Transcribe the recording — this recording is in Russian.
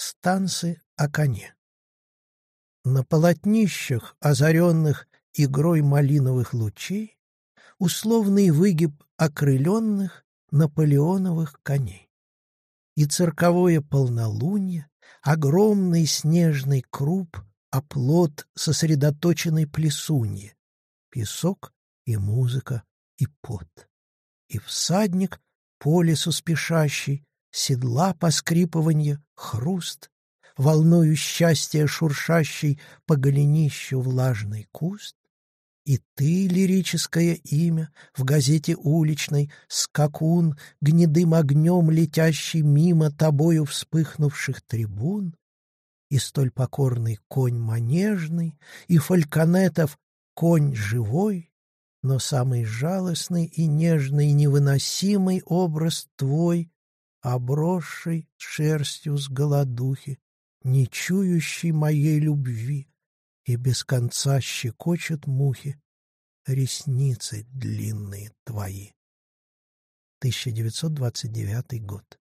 Станцы о коне. На полотнищах, озаренных игрой малиновых лучей, условный выгиб окрыленных наполеоновых коней. И цирковое полнолуние, огромный снежный круп, оплот сосредоточенной плесуньи, песок и музыка и пот. И всадник, по лесу спешащий, седла поскрипыванье, хруст, волною счастья шуршащий по голенищу влажный куст, и ты, лирическое имя, в газете уличной, скакун, гнедым огнем летящий мимо тобою вспыхнувших трибун, и столь покорный конь манежный, и фальконетов конь живой, но самый жалостный и нежный невыносимый образ твой, обросший шерстью с голодухи, не чующий моей любви, и без конца щекочут мухи ресницы длинные твои. 1929 год.